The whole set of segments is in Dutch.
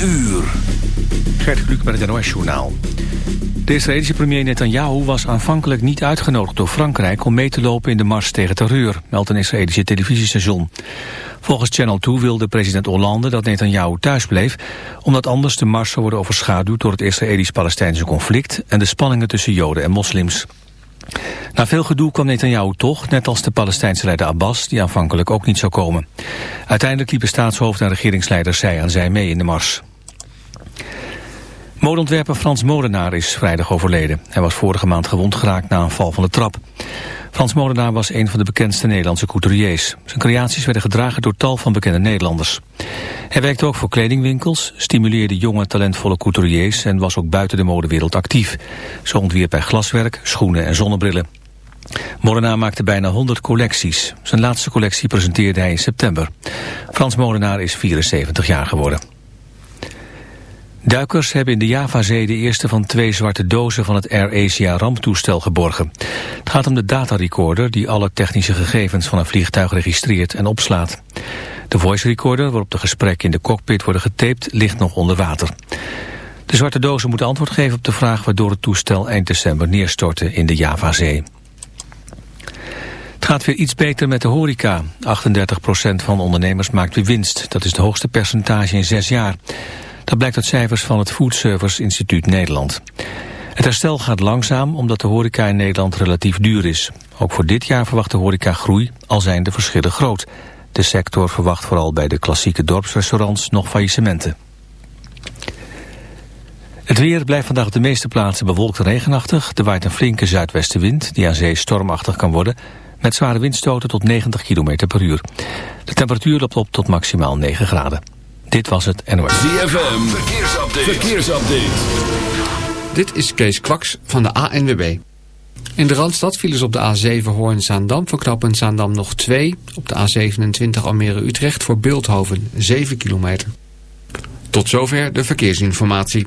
uur. Gert Kluk met het NOS-journaal. De Israëlische premier Netanyahu was aanvankelijk niet uitgenodigd door Frankrijk... om mee te lopen in de mars tegen terreur, meldt een Israëlische televisiestation. Volgens Channel 2 wilde president Hollande dat Netanyahu thuis bleef... omdat anders de mars zou worden overschaduwd door het Israëlisch-Palestijnse conflict... en de spanningen tussen Joden en moslims. Na veel gedoe kwam Netanyahu toch, net als de Palestijnse leider Abbas... die aanvankelijk ook niet zou komen. Uiteindelijk liepen staatshoofd en regeringsleiders zij aan zij mee in de mars. Modeontwerper Frans Molenaar is vrijdag overleden. Hij was vorige maand gewond geraakt na een val van de trap. Frans Molenaar was een van de bekendste Nederlandse couturiers. Zijn creaties werden gedragen door tal van bekende Nederlanders. Hij werkte ook voor kledingwinkels, stimuleerde jonge talentvolle couturiers... en was ook buiten de modewereld actief. Zo ontwierp hij glaswerk, schoenen en zonnebrillen. Molenaar maakte bijna 100 collecties. Zijn laatste collectie presenteerde hij in september. Frans Molenaar is 74 jaar geworden. Duikers hebben in de Javazee de eerste van twee zwarte dozen van het Air Asia ramptoestel geborgen. Het gaat om de datarecorder die alle technische gegevens van een vliegtuig registreert en opslaat. De voice recorder waarop de gesprekken in de cockpit worden getaped ligt nog onder water. De zwarte dozen moeten antwoord geven op de vraag waardoor het toestel eind december neerstortte in de Javazee. Het gaat weer iets beter met de horeca. 38% van ondernemers maakt weer winst. Dat is het hoogste percentage in zes jaar. Dat blijkt uit cijfers van het Food Service Instituut Nederland. Het herstel gaat langzaam omdat de horeca in Nederland relatief duur is. Ook voor dit jaar verwacht de horeca groei, al zijn de verschillen groot. De sector verwacht vooral bij de klassieke dorpsrestaurants nog faillissementen. Het weer blijft vandaag op de meeste plaatsen bewolkt en regenachtig. Er waait een flinke zuidwestenwind die aan zee stormachtig kan worden... met zware windstoten tot 90 km per uur. De temperatuur loopt op tot maximaal 9 graden. Dit was het NOS. ZFM, verkeersupdate. verkeersupdate. Dit is Kees Kwaks van de ANWB. In de Randstad vielen ze op de A7 Hoorn-Zaandam voor knappen Zaandam nog 2. Op de A27 Almere-Utrecht voor Beeldhoven 7 kilometer. Tot zover de verkeersinformatie.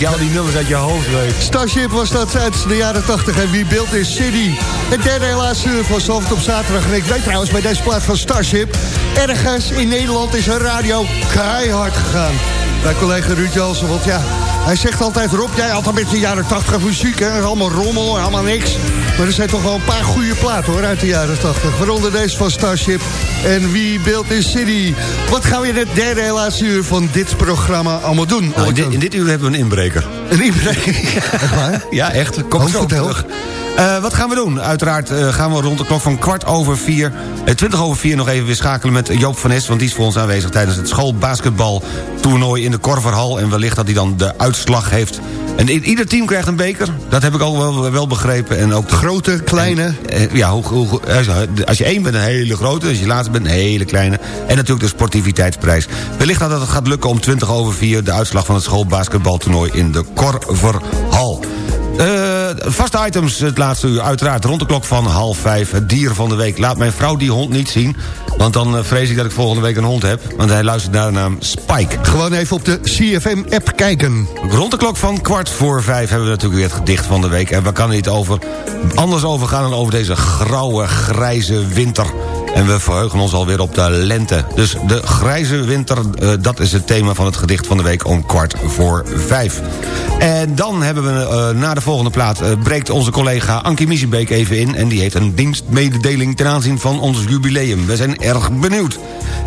Ik haal die nummers uit je hoofd weet. Starship was dat uit de jaren 80 en wie built is City. Het derde helaas uur van op zaterdag. En ik weet trouwens bij deze plaat van Starship... ergens in Nederland is een radio keihard gegaan. Bij collega Ruud Jansen, want ja... Hij zegt altijd, Rob, jij had een beetje jaren 80 muziek, hè? Allemaal rommel, allemaal niks. Maar er zijn toch wel een paar goede platen, hoor, uit de jaren 80. Waaronder deze van Starship en wie Built in City. Wat gaan we in het derde helaas uur van dit programma allemaal doen? Nou, in, dit, in dit uur hebben we een inbreker. Een inbreker? Echt waar? Ja, echt. Kom Oh, zo terug. Eh, wat gaan we doen? Uiteraard eh, gaan we rond de klok van kwart over vier... eh, twintig over vier nog even weer schakelen met Joop van Nes... want die is voor ons aanwezig tijdens het schoolbasketbaltoernooi in de Korverhal... en wellicht dat hij dan de uitslag heeft. En ieder team krijgt een beker, dat heb ik ook wel, wel begrepen. En ook de Grote, kleine. ja, hoe, hoe, als je één bent, een hele grote. Als je laatste bent, een hele kleine. En natuurlijk de sportiviteitsprijs. Wellicht dat het gaat lukken om 20 over 4... de uitslag van het schoolbasketbaltoernooi in de Korverhal. Eh, vaste items het laatste uur. Uiteraard rond de klok van half vijf. Het dier van de week. Laat mijn vrouw die hond niet zien. Want dan eh, vrees ik dat ik volgende week een hond heb. Want hij luistert naar de naam Spike. Gewoon even op de CFM-app kijken. Rond de klok van kwart voor vijf hebben we natuurlijk weer het gedicht van de week. En we kan er niet over anders over gaan dan over deze grauwe, grijze winter. En we verheugen ons alweer op de lente. Dus de grijze winter, eh, dat is het thema van het gedicht van de week om kwart voor vijf. En dan hebben we eh, na de volgende plaat... eh, breekt onze collega Ankie Miesenbeek even in... en die heeft een dienstmededeling ten aanzien van ons jubileum. We zijn erg benieuwd.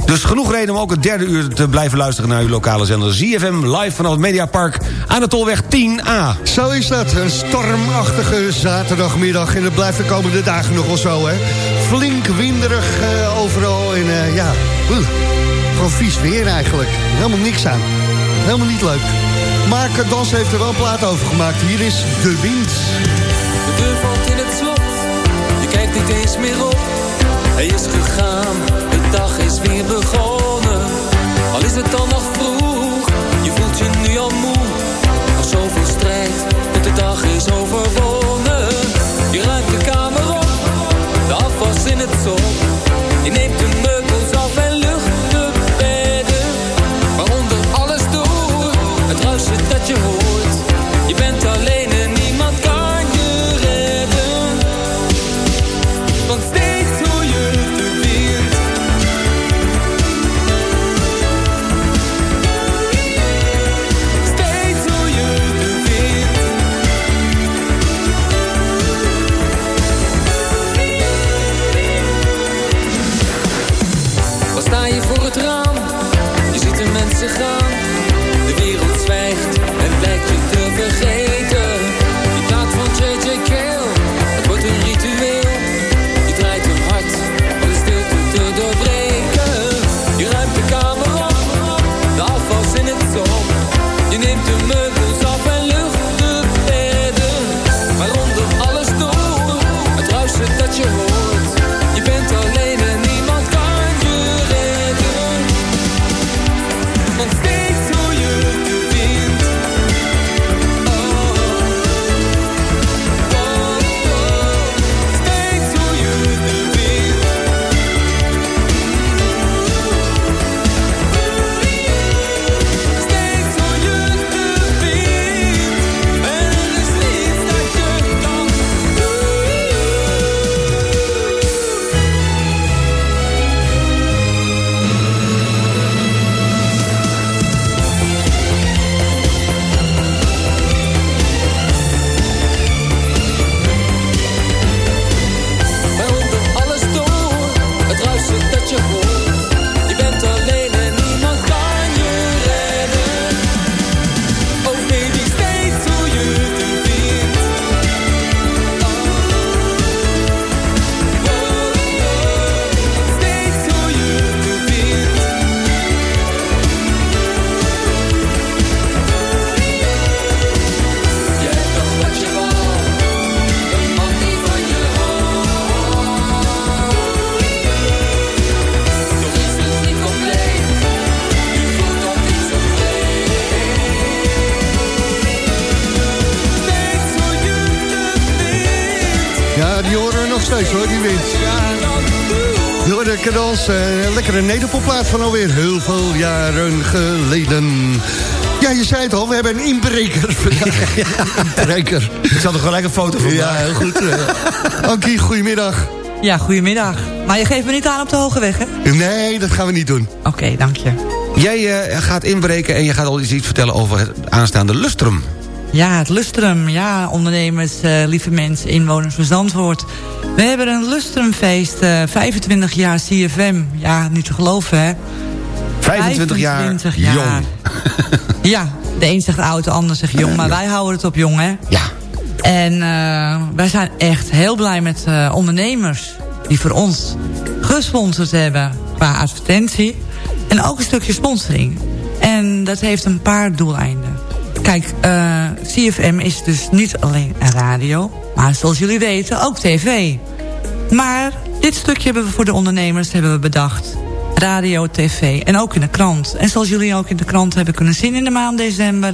Dus genoeg reden om ook het derde uur te blijven luisteren... naar uw lokale zender ZFM live vanaf het Mediapark aan de Tolweg 10A. Zo is dat, een stormachtige zaterdagmiddag. En dat blijft de komende dagen nog wel zo, hè. Flink winderig eh, overal en eh, ja, oeh, gewoon vies weer eigenlijk. Helemaal niks aan. Helemaal niet leuk. Maar Dans heeft er wel een plaat over gemaakt. Hier is De Wind. De deur valt in het slot, je kijkt niet eens meer op. Hij is gegaan, de dag is nederpopplaat van alweer heel veel jaren geleden. Ja, je zei het al, we hebben een inbreker vandaag. inbreker. Ik zal er gelijk een foto van Ja, maken. heel goed. Ankie, goedemiddag. Ja, goedemiddag. Maar je geeft me niet aan op de hoge weg, hè? Nee, dat gaan we niet doen. Oké, dank je. Jij eh, gaat inbreken en je gaat al iets iets vertellen over het aanstaande lustrum. Ja, het Lustrum. Ja, ondernemers, eh, lieve mensen, inwoners van Zandvoort. We hebben een Lustrumfeest, eh 25 jaar CFM. Ja, niet te geloven, hè? 25 jaar 25 jaar. jong. Ja, de een zegt oud, de ander zegt jong. Maar wij houden het op jong, hè? Ja. En eh, wij zijn echt heel blij met eh, ondernemers... die voor ons gesponsord hebben qua advertentie. En ook een stukje sponsoring. En dat heeft een paar doeleinden. Kijk, CFM is dus niet alleen een radio... maar zoals jullie weten ook tv. Maar dit stukje hebben we voor de ondernemers hebben we bedacht. Radio, tv en ook in de krant. En zoals jullie ook in de krant hebben kunnen zien in de maand december...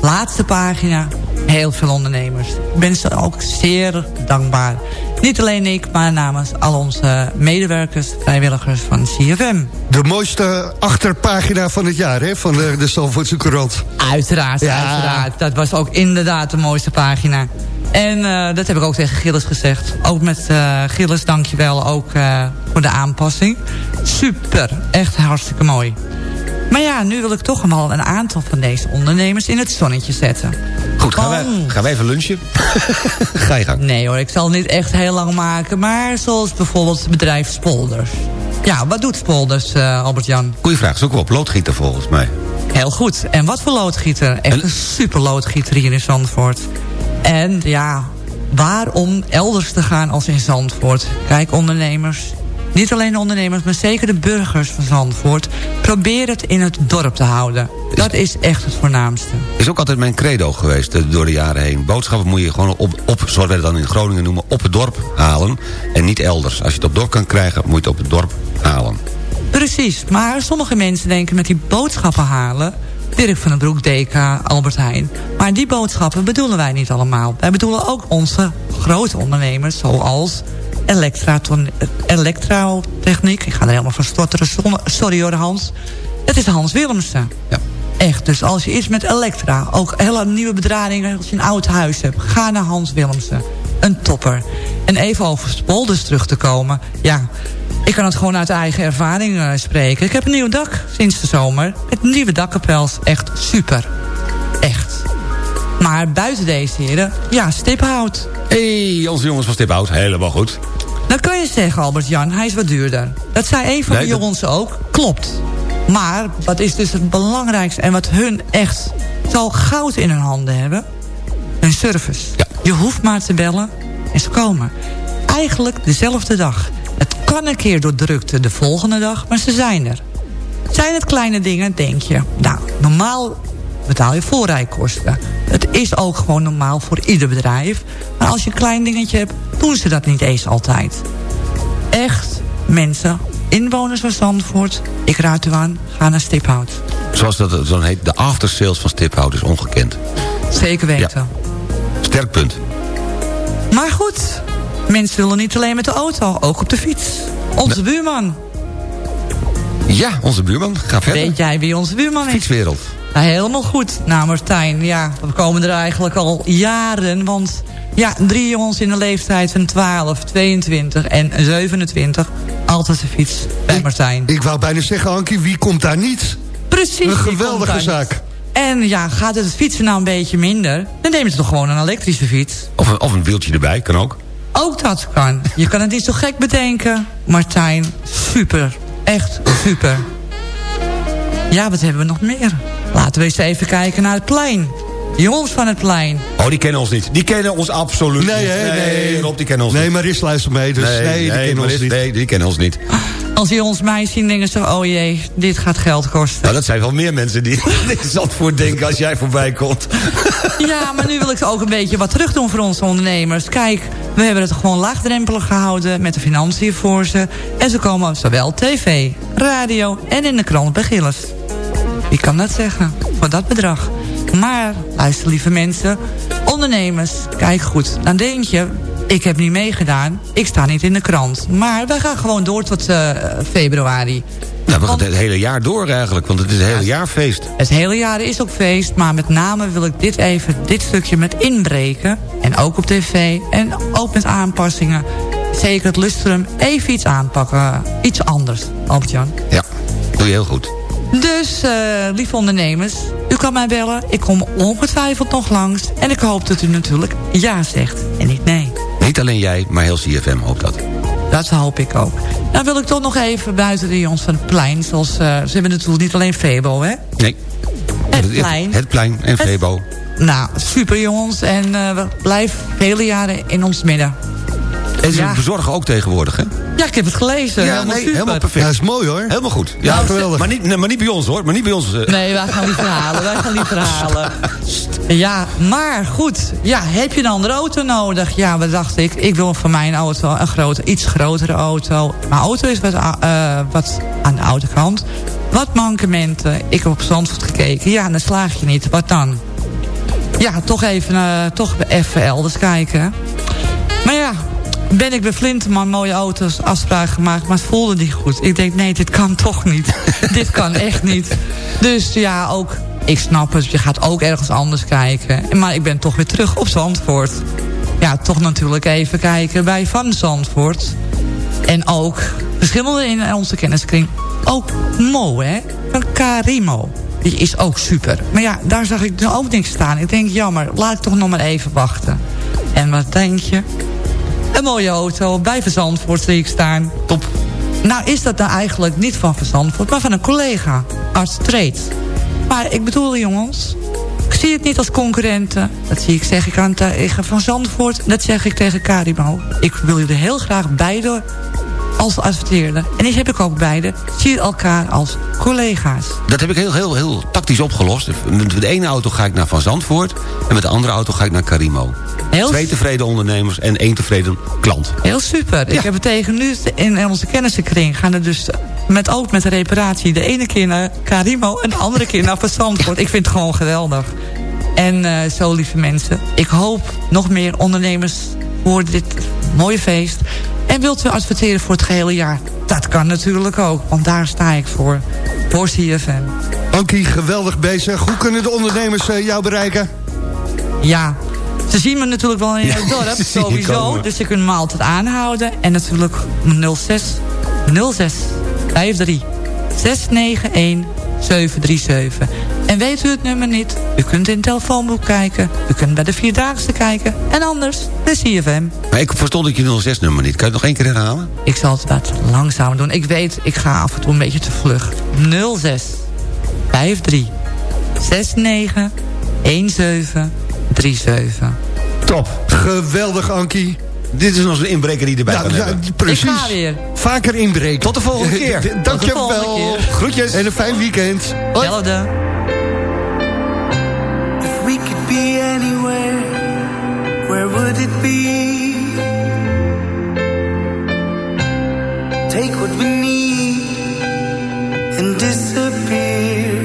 laatste pagina, heel veel ondernemers. Ik ben ze ook zeer dankbaar. Niet alleen ik, maar namens al onze medewerkers, vrijwilligers van CFM. De mooiste achterpagina van het jaar, hè, van de, de Zalvoortse Courant. Uiteraard, Ja. uiteraard. Dat was ook inderdaad de mooiste pagina. En eh, dat heb ik ook tegen Gilles gezegd. Ook met eh Gilles, dankjewel ook eh, voor de aanpassing. Super, echt hartstikke mooi. Maar ja, nu wil ik toch wel een aantal van deze ondernemers in het zonnetje zetten. Goed, gaan wij, Want- gaan wij even lunchen? Ga je gang. Nee hoor, ik zal het niet echt heel lang maken. Maar zoals bijvoorbeeld het bedrijf Spolders. Ja, wat doet Spolders, Albert-Jan? Goeie vraag, zoeken we op loodgieter volgens mij. Heel goed. En wat voor loodgieter? Echt En- een super loodgieter hier in Zandvoort. En ja, waarom elders te gaan als in Zandvoort? Kijk, ondernemers. Niet alleen de ondernemers, maar zeker de burgers van Zandvoort. Probeer het in het dorp te houden. Dat is echt het voornaamste. Is ook altijd mijn credo geweest eh, door de jaren heen. Boodschappen moet je gewoon op, op zoals wij het dan in Groningen noemen, op het dorp halen. En niet elders. Als je het op het dorp kan krijgen, moet je het op het dorp halen. Precies, maar sommige mensen denken met die boodschappen halen... Dirk van den Broek, DK, Albert Heijn. Maar die boodschappen bedoelen wij niet allemaal. Wij bedoelen ook onze grote ondernemers, zoals elektrotechniek. Ik ga er helemaal van stotteren. Sorry hoor, Hans. Het is Hans Willemsen. Ja. Echt, dus als je iets met elektra, ook hele nieuwe bedradingen... als je een oud huis hebt, ga naar Hans Willemsen. Een topper. En even over Spolders terug te komen. Ja, ik kan het gewoon uit eigen ervaring eh, spreken. Ik heb een nieuw dak sinds de zomer. Het nieuwe dakkapels, echt super. Echt. Maar buiten deze heren, ja, stiphout. Hé, hey, onze jongens van Stiphout, helemaal goed. Dan kan je zeggen, Albert-Jan, hij is wat duurder. Dat zei een van Nee, de dat- jongens ook. Klopt. Maar wat is dus het belangrijkste... en wat hun echt zal goud in hun handen hebben... hun service. Ja. Je hoeft maar te bellen en ze komen. Eigenlijk dezelfde dag. Kan een keer door drukte de volgende dag, maar ze zijn er. Zijn het kleine dingen, denk je... nou, normaal betaal je voorrijkosten. Het is ook gewoon normaal voor ieder bedrijf. Maar als je een klein dingetje hebt, doen ze dat niet eens altijd. Echt, mensen, inwoners van Zandvoort... ik raad u aan, ga naar Stiphout. Zoals dat zo heet, de aftersales van Stiphout is ongekend. Zeker weten. Sterk punt. Maar goed, mensen willen niet alleen met de auto, ook op de fiets. Onze buurman. Ja, onze buurman, ga verder. Weet jij wie onze buurman is? Fietswereld. Helemaal goed. Nou, Martijn, ja, we komen er eigenlijk al jaren. Want ja, drie jongens in de leeftijd van 12, 22 en 27. Altijd de fiets bij Martijn. Ik wou bijna zeggen, Ankie, wie komt daar niet? Precies. Een geweldige zaak. niet. En ja, gaat het fietsen nou een beetje minder... dan neem je toch gewoon een elektrische fiets. Of een, of een wieltje erbij, kan ook. Ook dat kan. Je kan het niet zo gek bedenken. Martijn, super. Echt super. Ja, wat hebben we nog meer? Laten we eens even kijken naar het plein. Jongens van het plein. Oh, die kennen ons niet. Die kennen ons absoluut Nee, niet. hè, nee. Rob, die kennen ons Nee, niet. Maris luister mee, dus nee, die kennen ons niet. Nee, die kennen ons niet. Als die ons mij zien, denken ze... oh jee, dit gaat geld kosten. Nou, dat zijn wel meer mensen die in Zandvoort denken als jij voorbij komt. Ja, maar nu wil ik ook een beetje wat terug doen voor onze ondernemers. Kijk, we hebben het gewoon laagdrempelig gehouden met de financiën voor ze. En ze komen zowel tv, radio en in de krant bij Gilles. Wie kan dat zeggen? Voor dat bedrag. Maar, luister lieve mensen, ondernemers, kijk goed. Dan denk je, ik heb niet meegedaan. Ik sta niet in de krant. Maar wij gaan gewoon door tot eh, februari. Nou, we gaan het hele jaar door eigenlijk, want het is het hele jaar feest. Het hele jaar is ook feest, maar met name wil ik dit even, dit stukje met inbreken. En ook op tv en ook met aanpassingen. Zeker het lustrum even iets aanpakken. Iets anders, Albert-Jan. Ja, doe je heel goed. Dus, eh, lieve ondernemers, u kan mij bellen. Ik kom ongetwijfeld nog langs. En ik hoop dat u natuurlijk ja zegt niet alleen jij, maar heel CFM hoopt dat. Dat hoop ik ook. Nou wil ik toch nog even buiten de jongens van het plein. Zoals, eh, ze hebben natuurlijk niet alleen Febo, hè? Nee. Het plein. Het plein en Het- Febo. Nou, super jongens. En eh, we blijven vele jaren in ons midden. En ze Ja. bezorgen ook tegenwoordig, hè? Ja, ik heb het gelezen. Ja, helemaal nee, helemaal Ja, perfect. dat is mooi hoor. Helemaal goed. Ja, geweldig. Maar niet, nee, maar niet bij ons, hoor. Maar niet bij ons. eh. Nee, wij gaan niet verhalen. Wij gaan niet verhalen. Ja, maar goed. Ja, heb je een andere auto nodig? Ja, wat dacht ik? Ik wil voor mijn auto een grote, iets grotere auto. Mijn auto is wat, eh, wat aan de oude kant. Wat mankementen. Ik heb op Zandvoort gekeken. Ja, dan slaag je niet. Wat dan? Ja, toch even, eh, toch even elders kijken. Maar ja, ben ik bij Flinterman mooie auto's afspraak gemaakt... maar het voelde niet goed. Ik denk, nee, dit kan toch niet. dit kan echt niet. Dus ja, ook, ik snap het. Je gaat ook ergens anders kijken. Maar ik ben toch weer terug op Zandvoort. Ja, toch natuurlijk even kijken bij Van Zandvoort. En ook verschillende in onze kenniskring. Ook Mo, hè? Van Karimo. Die is ook super. Maar ja, daar zag ik nu ook niks staan. Ik denk, jammer, laat ik toch nog maar even wachten. En wat denk je? Een mooie auto, bij Van Zandvoort zie ik staan. Top. Nou is dat nou eigenlijk niet van Van Zandvoort, maar van een collega. Arts. Maar ik bedoel, jongens... Ik zie het niet als concurrenten. Dat zie ik, zeg ik aan tegen Van Zandvoort. Dat zeg ik tegen Karimo. Ik wil jullie heel graag beide als adverteerder. En die heb ik ook beide. Zie elkaar als collega's. Dat heb ik heel, heel, heel tactisch opgelost. Met de ene auto ga ik naar Van Zandvoort... en met de andere auto ga ik naar Carimo. Heel, Twee tevreden ondernemers en één tevreden klant. heel super. Ja. Ik heb het tegen nu in onze kennissenkring. Gaan er dus met, ook met de reparatie. De ene keer naar Karimo en de andere keer naar Van Zandvoort. Ik vind het gewoon geweldig. En eh, zo, lieve mensen. Ik hoop nog meer ondernemers voor dit mooie feest. En wilt u adverteren voor het gehele jaar? Dat kan natuurlijk ook, want daar sta ik voor. Voor CFM. Ankie, geweldig bezig. Hoe kunnen de ondernemers eh, jou bereiken? Ja, ze zien me natuurlijk wel in het dorp, sowieso. Dus ze kunnen me altijd aanhouden. En natuurlijk 06 06 53 691 737. En weet u het nummer niet? U kunt in het telefoonboek kijken. U kunt bij de Vierdaagse kijken. En anders de CFM. Maar ik verstond ik je 06-nummer niet. Kan je het nog één keer herhalen? Ik zal het wat langzaam doen. Ik weet, ik ga af en toe een beetje te vlug. 06 53 69 17 37. Top. Geweldig, Ankie. Dit is nog een inbreker die erbij Ja, kan ja, hebben. precies. Ik ga weer. Vaker inbreken. Tot de volgende keer. Tot de Dankjewel. volgende keer. Groetjes. En een fijn weekend. Hoi. Be anywhere, where would it be? Take what we need and disappear.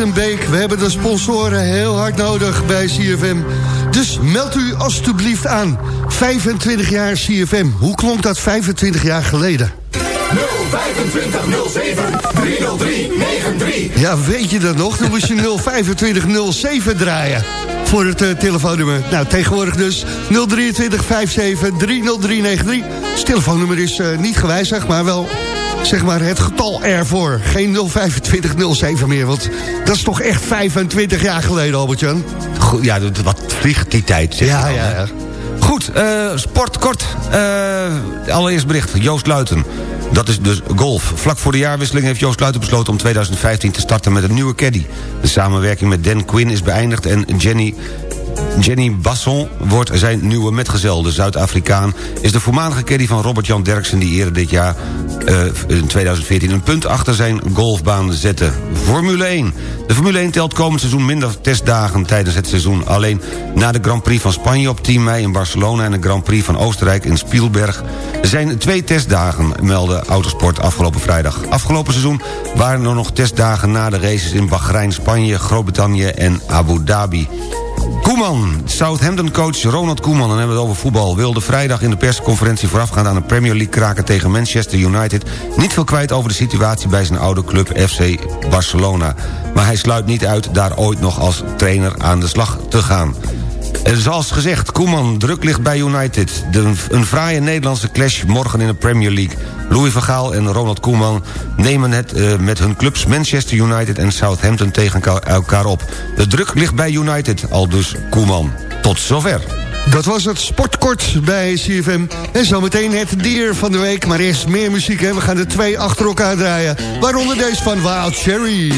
We hebben de sponsoren heel hard nodig bij CFM. Dus meld u alstublieft aan. 25 jaar CFM. Hoe klonk dat 25 jaar geleden? 025 07 303 93. Ja, weet je dat nog? Toen moest je 02507 draaien voor het eh, telefoonnummer. Nou, tegenwoordig dus 023 57 30393. Het telefoonnummer is eh, niet gewijzigd, maar wel zeg maar het getal ervoor. Geen 02507 meer, want dat is toch echt 25 jaar geleden, Albert-Jan? Goed, ja, wat vliegt die tijd. zeg Ja, dan, ja. Goed, eh, sport kort. Eh, allereerst bericht, Joost Luiten. Dat is dus golf. Vlak voor de jaarwisseling heeft Joost Luiten besloten om 2015 te starten met een nieuwe caddy. De samenwerking met Dan Quinn is beëindigd en Jenny... Jenny Basson wordt zijn nieuwe metgezel. De Zuid-Afrikaan is de voormalige caddy van Robert-Jan Derksen... die eerder dit jaar eh, in 2014 een punt achter zijn golfbaan zette. Formule 1. De Formule 1 telt komend seizoen minder testdagen tijdens het seizoen. Alleen na de Grand Prix van Spanje op 10 mei in Barcelona... en de Grand Prix van Oostenrijk in Spielberg... zijn twee testdagen, meldde Autosport afgelopen vrijdag. Afgelopen seizoen waren er nog testdagen na de races in Bahrein, Spanje... Groot-Brittannië en Abu Dhabi. Koeman, Southampton-coach Ronald Koeman... dan hebben we het over voetbal... wilde vrijdag in de persconferentie voorafgaand aan de Premier League kraken tegen Manchester United... niet veel kwijt over de situatie bij zijn oude club FC Barcelona. Maar hij sluit niet uit daar ooit nog als trainer aan de slag te gaan. En zoals gezegd, Koeman druk ligt bij United. Een fraaie Nederlandse clash morgen in de Premier League. Louis van Gaal en Ronald Koeman nemen het eh, met hun clubs Manchester United en Southampton tegen elka- elkaar op. De druk ligt bij United, al dus Koeman. Tot zover. Dat was het sportkort bij CFM. En zometeen het dier van de week. Maar eerst meer muziek, hè. We gaan er twee achter elkaar draaien. Waaronder deze van Wild Cherry.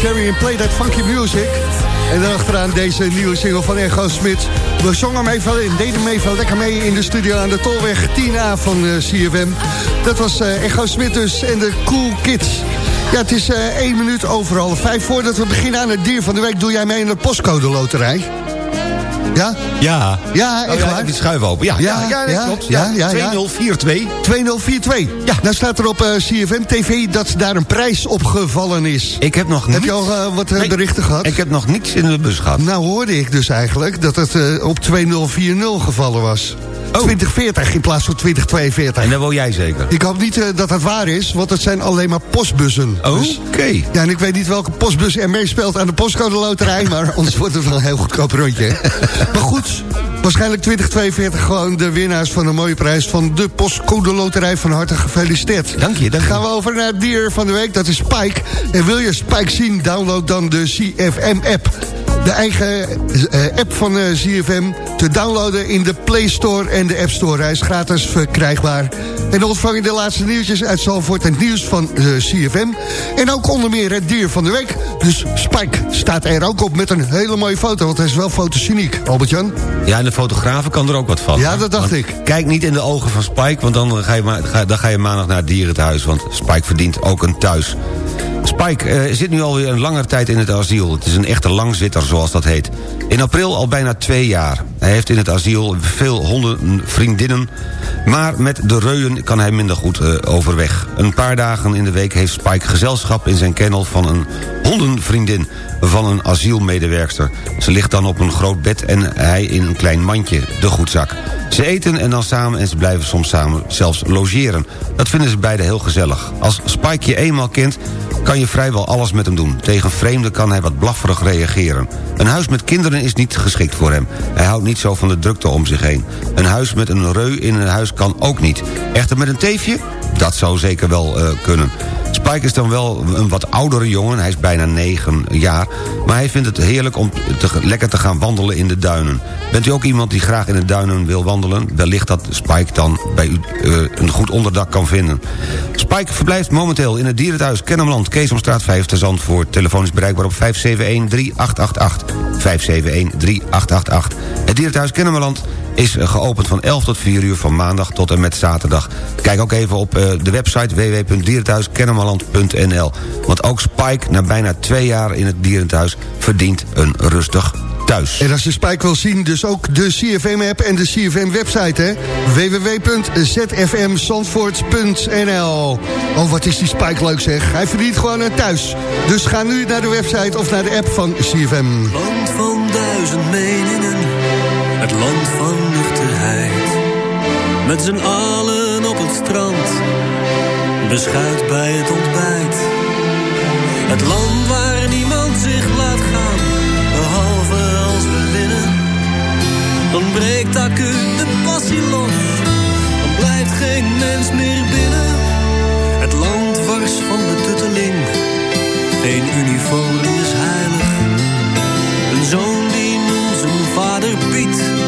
Cherry en Play That Funky Music. En daarachteraan deze nieuwe single van Echo Smit. We zongen hem even in, deden hem even lekker mee in de studio aan de Tolweg 10A van eh, CFM. Dat was eh, Echo Smit dus en de Cool Kids. Ja, het is eh één minuut over half vijf. Voordat we beginnen aan het dier van de week... doe jij mee in de postcode loterij. Ja? Ja. Ja, echt Oh, ja, waar? Die schuif open. Ja, ja, ja, dat klopt. Ja, ja, ja. 2042. 2042. Ja. Daar staat er op eh, CFM TV dat daar een prijs opgevallen is. Ik heb nog Heb niets- je al eh, wat eh, Nee, berichten gehad? Ik heb nog niets in de bus gehad. Nou hoorde ik dus eigenlijk dat het eh, op 2040 gevallen was. Oh. 2040 in plaats van 2042. En dat wil jij zeker. Ik hoop niet eh, dat dat waar is, want het zijn alleen maar postbussen. Oké. Dus- ja, en ik weet niet welke postbus er meespeelt aan de postcode loterij... maar anders wordt het wel een heel goedkoop rondje. hè. maar goed, waarschijnlijk 2042 gewoon de winnaars van een mooie prijs... van de postcode loterij van harte gefeliciteerd. Dank je, dank je. Gaan we over naar het dier van de week, dat is Spike. En wil je Spike zien, download dan de CFM-app. De eigen eh, app van eh, CFM te downloaden in de Play Store en de App Store. Hij is gratis verkrijgbaar. En dan ontvang je de laatste nieuwtjes uit Zalvoort en het nieuws van eh, CFM. En ook onder meer het dier van de week. Dus Spike staat er ook op met een hele mooie foto. Want hij is wel fotogeniek, Albert-Jan. Ja, en de fotografen kan er ook wat van. Ja, dat dacht ik. Kijk niet in de ogen van Spike, want dan ga je, dan ga je maandag naar het dierentehuis. Want Spike verdient ook een thuis. Spike eh, zit nu alweer een langere tijd in het asiel. Het is een echte langzitter, zoals dat heet. In april al bijna twee jaar. Hij heeft in het asiel veel hondenvriendinnen... maar met de reuien kan hij minder goed eh, overweg. Een paar dagen in de week heeft Spike gezelschap in zijn kennel... van een hondenvriendin van een asielmedewerkster. Ze ligt dan op een groot bed en hij in een klein mandje, de goedzak. Ze eten en dan samen en ze blijven soms samen zelfs logeren. Dat vinden ze beiden heel gezellig. Als Spike je eenmaal kent, kan je vrijwel alles met hem doen. Tegen vreemden kan hij wat blafferig reageren. Een huis met kinderen is niet geschikt voor hem. Hij houdt niet zo van de drukte om zich heen. Een huis met een reu in een huis kan ook niet. Echter met een teefje? Dat zou zeker wel eh, kunnen. Spike is dan wel een wat oudere jongen, hij is bijna 9 jaar... maar hij vindt het heerlijk om lekker te gaan wandelen in de duinen. Bent u ook iemand die graag in de duinen wil wandelen? Wellicht dat Spike dan bij u eh, een goed onderdak kan vinden. Spike verblijft momenteel in het dierenthuis Kennemerland... Keesomstraat 5 te Zandvoort. Telefoon is bereikbaar op 571-3888. 571-3888. Het dierenthuis Kennemerland is eh, geopend van 11 tot 4 uur van maandag tot en met zaterdag. Kijk ook even op eh, de website www.dierenthuiskennemerland.nl. Want ook Spike, na bijna twee jaar in het dierenthuis... verdient een rustig thuis. En als je Spike wil zien, dus ook de CFM-app en de CFM-website, hè? www.zfmzandvoort.nl Oh, wat is die Spike leuk, zeg. Hij verdient gewoon een thuis. Dus ga nu naar de website of naar de app van CFM. Land van duizend meningen, het land van nuchterheid. Met z'n allen op het strand, beschuit bij het ontbijt. Het land waar niemand zich laat gaan, behalve als we winnen. Dan breekt acuut de passie los, dan blijft geen mens meer binnen. Het land wars van de tutteling, geen uniform is heilig. Een zoon zijn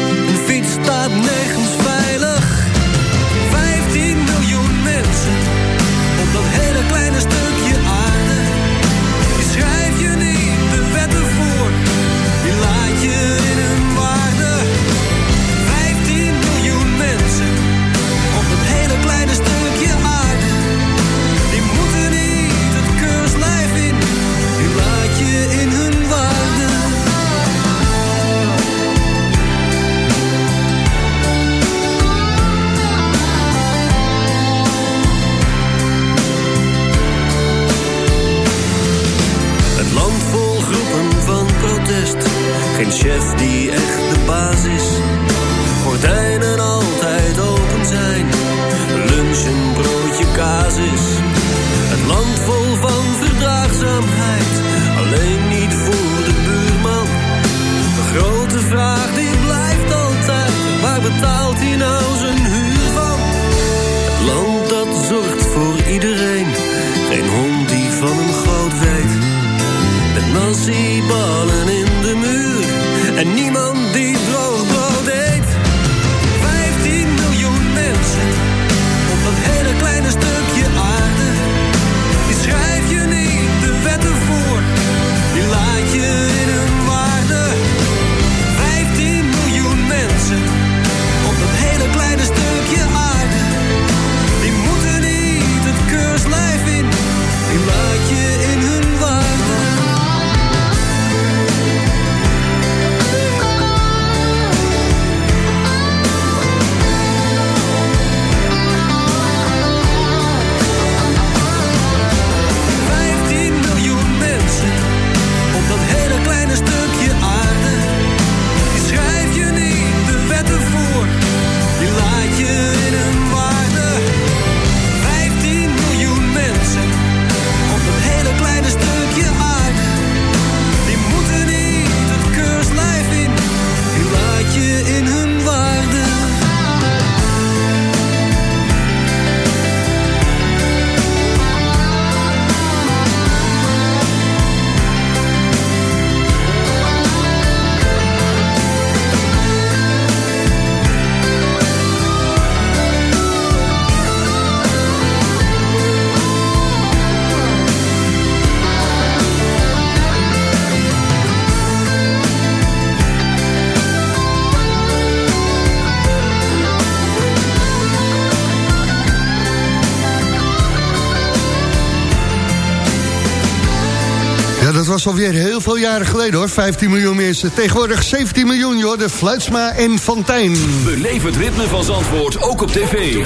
was alweer heel veel jaren geleden hoor. 15 miljoen mensen. Tegenwoordig 17 miljoen joh. De Fluitsma en Fontijn. Beleef het ritme van Zandvoort ook op tv.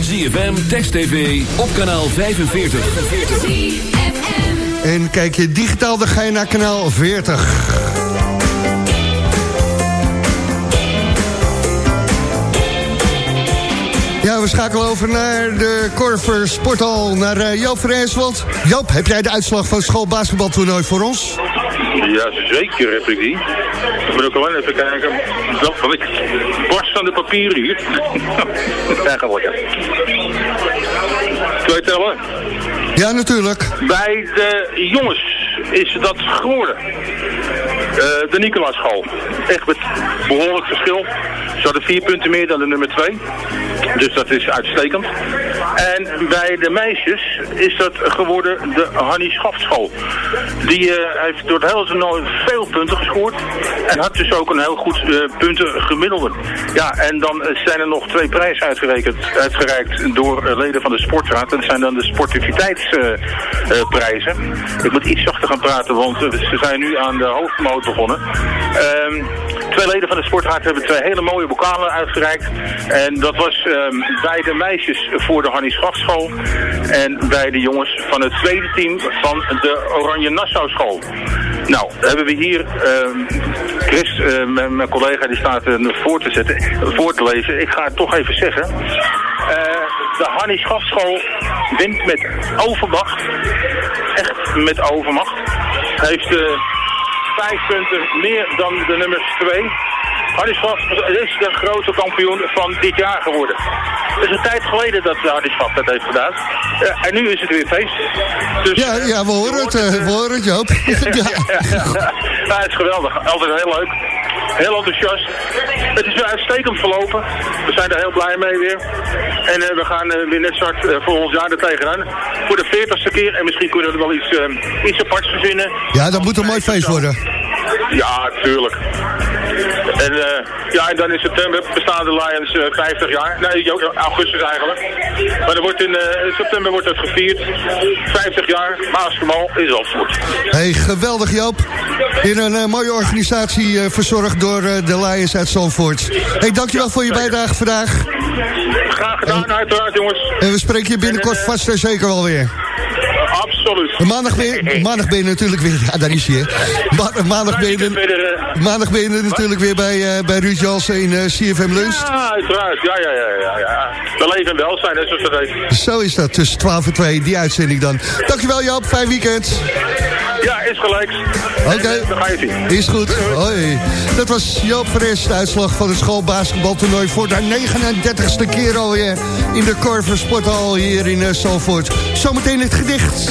ZFM, Text TV, op kanaal 45. En kijk je digitaal, dan ga je naar kanaal 40. Ja, Ja, we schakelen over naar de Corver Sporthal, naar eh, Joop Fres. Want Joop, heb jij de uitslag van het schoolbasketbaltoernooi voor ons? Ja, zeker heb ik die. Ik moet ook alleen even kijken. Dat van ik barst aan de papieren hier. Eigenlijk. Twee tellen. Ja, natuurlijk. Bij de jongens is dat geworden. Eh, de Nicolaaschool. Echt met behoorlijk verschil. Ze hadden vier punten meer dan de nummer twee. Dus dat is uitstekend. En bij de meisjes is dat geworden de Hannie Schaftschool. Die eh, heeft door het hele toernooi veel punten gescoord. En had dus ook een heel goed eh, punten gemiddelde. Ja, en dan eh, zijn er nog twee prijzen uitgerekend, uitgereikt door leden van de sportraad. Dat zijn dan de sportiviteitsprijzen. Ik moet iets zachter gaan praten, want ze zijn nu aan de hoofdmoot begonnen. Ehm, twee leden van de sportraad hebben twee hele mooie bokalen uitgereikt. En dat was ehm, bij de meisjes voor de Hannie Schaftschool. En bij de jongens van het tweede team van de Oranje Nassau School. Nou, hebben we hier ehm, Chris, eh, mijn, collega, die staat er voor te, zetten, voor te lezen. Ik ga het toch even zeggen. Eh, de Hannie Schaftschool wint met overmacht. Echt met overmacht. Heeft eh, vijf punten meer dan de nummers twee. Hardischaf is de grote kampioen van dit jaar geworden. Het is een tijd geleden dat Hardischaf dat heeft gedaan. Eh, en nu is het weer feest. Dus, Ja, ja we horen het, eh, we horen het Joop. ja. ja, het is geweldig. Altijd heel leuk. Heel enthousiast. Het is weer uitstekend verlopen. We zijn er heel blij mee weer. En eh, we gaan eh, weer net start uh, volgend jaar er tegenaan. Voor de veertigste keer. En misschien kunnen we er wel iets, eh, iets aparts verzinnen. ja, dat moet een mooi feest worden. Ja, tuurlijk. En, eh, ja, en dan in september bestaan de Lions eh, 50 jaar. Nee, augustus eigenlijk. Maar er wordt in, eh, in september wordt het gevierd. 50 jaar basketbal in Zandvoort. Hey, geweldig Joop. In een eh, mooie organisatie eh, verzorgd door eh, de Lions uit Zandvoort. Hey, dankjewel voor je bijdrage vandaag. Graag gedaan, uiteraard jongens. En we spreken je binnenkort vast en zeker wel weer. Absoluut. Maandag ben, je, maandag ben je natuurlijk weer... Ja, daar is hij. Ma- maandag, ben je, maandag ben je natuurlijk weer bij, eh, bij Ruud Jansen in eh, CFM Lunch. Ja, uiteraard. Ja, ja, ja, ja, ja. We leven en welzijn, hè, zoals dat heet. Zo is dat, tussen 12 en 2, die uitzending dan. Dankjewel Joop, fijn weekend. Ja, is gelijk. Oké. Dan ga je zien. Is goed, hoi. Dat was Joop Fres, de uitslag van het schoolbasketbaltoernooi... voor de 39ste keer alweer in de Corver Sporthal hier in uh, Zalvoort. Zometeen het gedicht.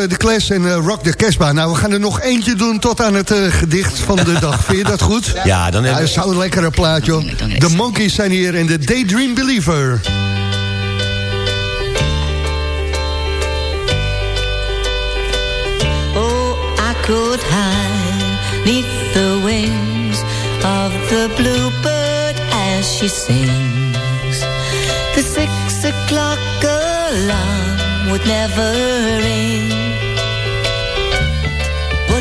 de Clash en eh, Rock de Casbah. Nou, we gaan er nog eentje doen tot aan het eh, gedicht van de dag. Vind je dat goed? Ja, dan Ja, hebben dat is zo'n lekkere plaat, joh. De Monkeys zijn hier in de Daydream Believer. Oh, I could hide neath the wings of the bluebird as she sings. The six o'clock alarm would never ring.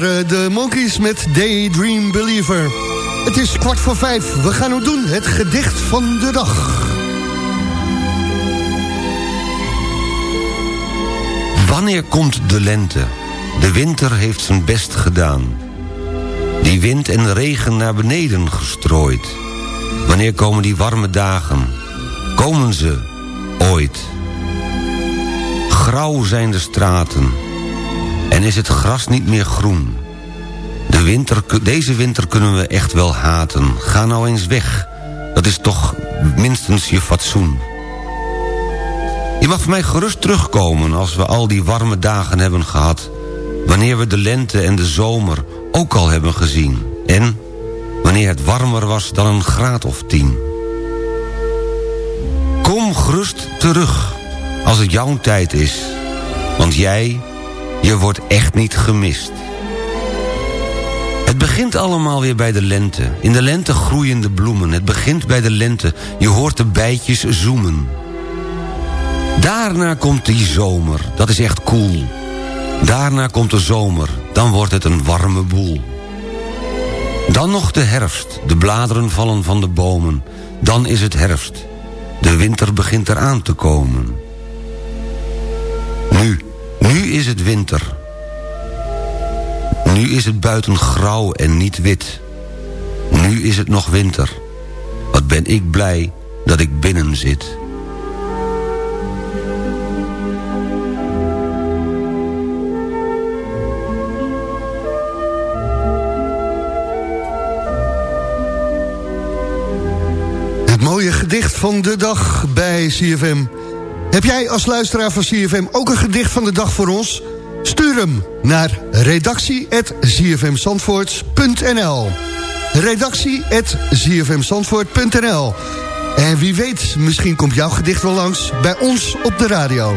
Waren de Monkeys met Daydream Believer. Het is kwart voor vijf. We gaan het doen. Het gedicht van de dag. Wanneer komt de lente? De winter heeft zijn best gedaan. Die wind en regen naar beneden gestrooid. Wanneer komen die warme dagen? Komen ze ooit? Grauw zijn de straten. Is het gras niet meer groen? De winter, deze winter kunnen we echt wel haten. Ga nou eens weg. Dat is toch minstens je fatsoen. Je mag voor mij gerust terugkomen als we al die warme dagen hebben gehad. Wanneer we de lente en de zomer ook al hebben gezien. En wanneer het warmer was dan een graad of tien. Kom gerust terug als het jouw tijd is. Want jij, je wordt echt niet gemist. Het begint allemaal weer bij de lente. In de lente groeien de bloemen. Het begint bij de lente. Je hoort de bijtjes zoemen. Daarna komt die zomer. Dat is echt cool. Daarna komt de zomer. Dan wordt het een warme boel. Dan nog de herfst. De bladeren vallen van de bomen. Dan is het herfst. De winter begint eraan te komen. Nu, is het winter. Nu is het buiten grauw en niet wit. Nu is het nog winter. Wat ben ik blij dat ik binnen zit. Het mooie gedicht van de dag bij CFM. Heb jij als luisteraar van CFM ook een gedicht van de dag voor ons? Stuur hem naar redactie.zfmzandvoort.nl redactie.zfmzandvoort.nl En wie weet, misschien komt jouw gedicht wel langs bij ons op de radio.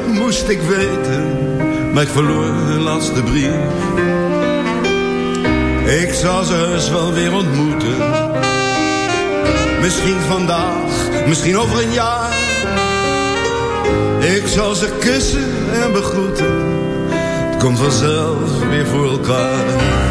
moest ik weten, maar ik verloor hun laatste brief. Ik zal ze heus wel weer ontmoeten. Misschien vandaag, misschien over een jaar. Ik zal ze kussen en begroeten. Het komt vanzelf weer voor elkaar.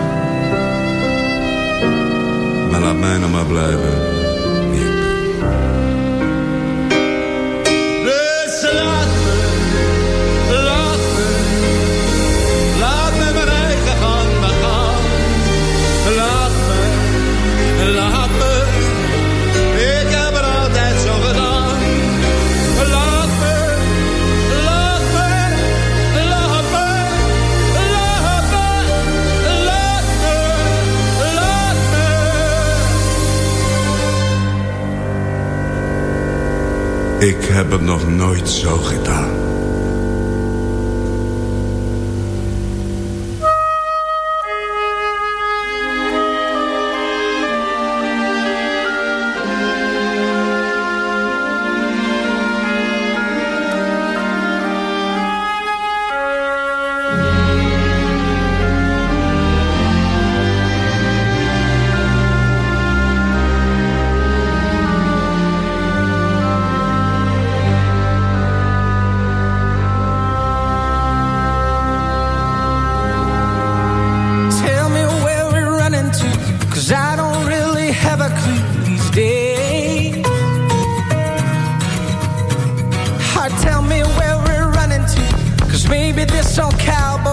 Maar laat mij nog maar blijven. Ik heb het nog nooit zo gedaan. Baby, this old cowboy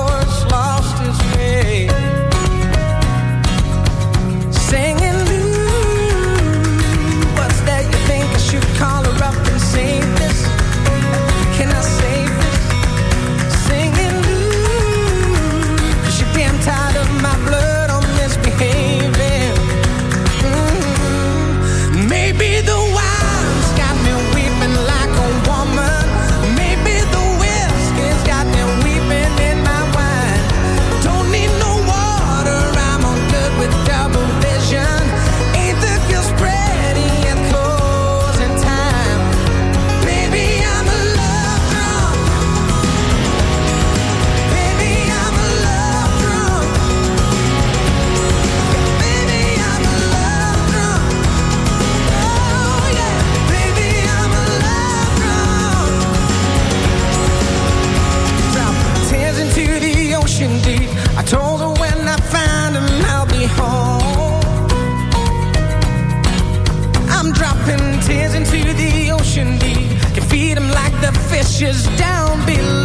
she's down below.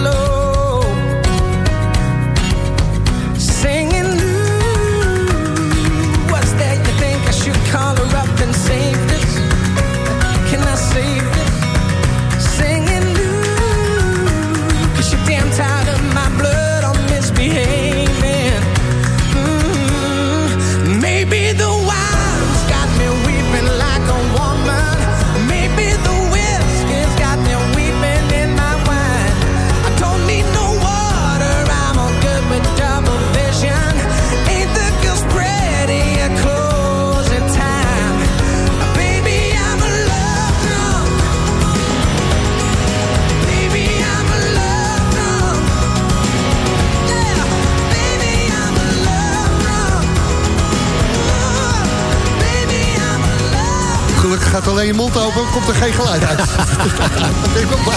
Alleen je mond open, komt er geen geluid uit.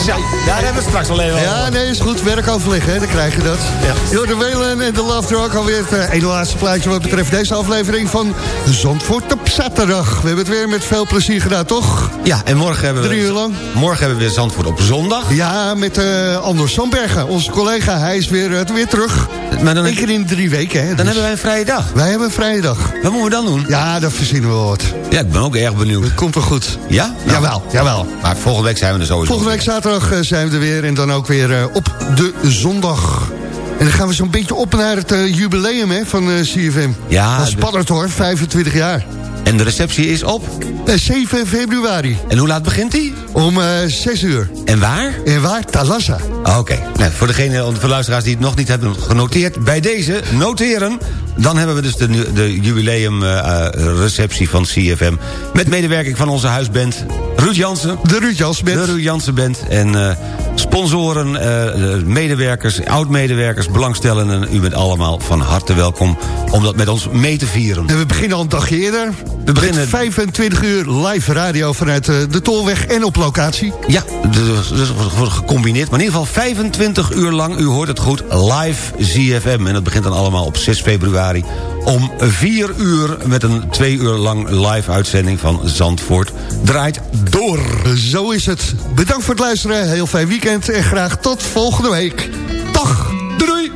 Ja, daar hebben we straks alleen wel. Ja, nee, is goed. Werkoverleg, hè, dan krijg je dat. Ja. Jordan Welen en de Love Drug alweer het eh, ene laatste plaatje... wat betreft deze aflevering van Zandvoort op zaterdag. We hebben het weer met veel plezier gedaan, toch? Ja, en morgen hebben we... Drie uur lang. Morgen hebben we weer Zandvoort op zondag. Ja, met eh Anders Sandbergen, onze collega. Hij is weer, eh, weer terug. Maar dan, Eén keer in drie weken, hè. dan dus hebben wij een vrije dag. Wij hebben een vrije dag. Wat moeten we dan doen? Ja, dat verzinnen we wat. Ja, ik ben ook erg benieuwd. Dat komt wel goed. Ja? Nou, Jawel, jawel. Maar volgende week zijn we er sowieso. Volgende week zaterdag eh, zijn we er weer. En dan ook weer eh, op de zondag. En dan gaan we zo'n beetje op naar het eh, jubileum hè, van CFM. Ja, Dat is spannend hoor, 25 jaar. En de receptie is op. Eh, 7 februari. En hoe laat begint die? Om eh 6 uur. En waar? En waar? Talassa. Oké, nou, voor degene, voor de luisteraars die het nog niet hebben genoteerd... bij deze, noteren. Dan hebben we dus de, de jubileum eh, eh, receptie van CFM... met medewerking van onze huisband Ruud Jansen. De Ruud Jansen Band. De Ruud Jansen Band. En eh, sponsoren, eh, medewerkers, oud-medewerkers, belangstellenden... u bent allemaal van harte welkom om dat met ons mee te vieren. En we beginnen al een dagje eerder. We beginnen- Met 25 uur live radio vanuit eh, de Tolweg en op locatie. Ja, dus, dus wordt gecombineerd. Maar in ieder geval 25 uur lang, u hoort het goed, live ZFM. En dat begint dan allemaal op 6 februari om 4 uur... met een 2 uur lang live uitzending van Zandvoort draait door. Zo is het. Bedankt voor het luisteren. Heel fijn weekend. En graag tot volgende week. Dag. Doei.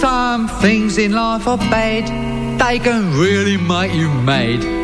Some things in life are bad. They can really make you mad.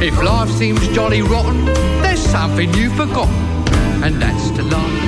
If life seems jolly rotten, there's something you've forgotten, and that's to laugh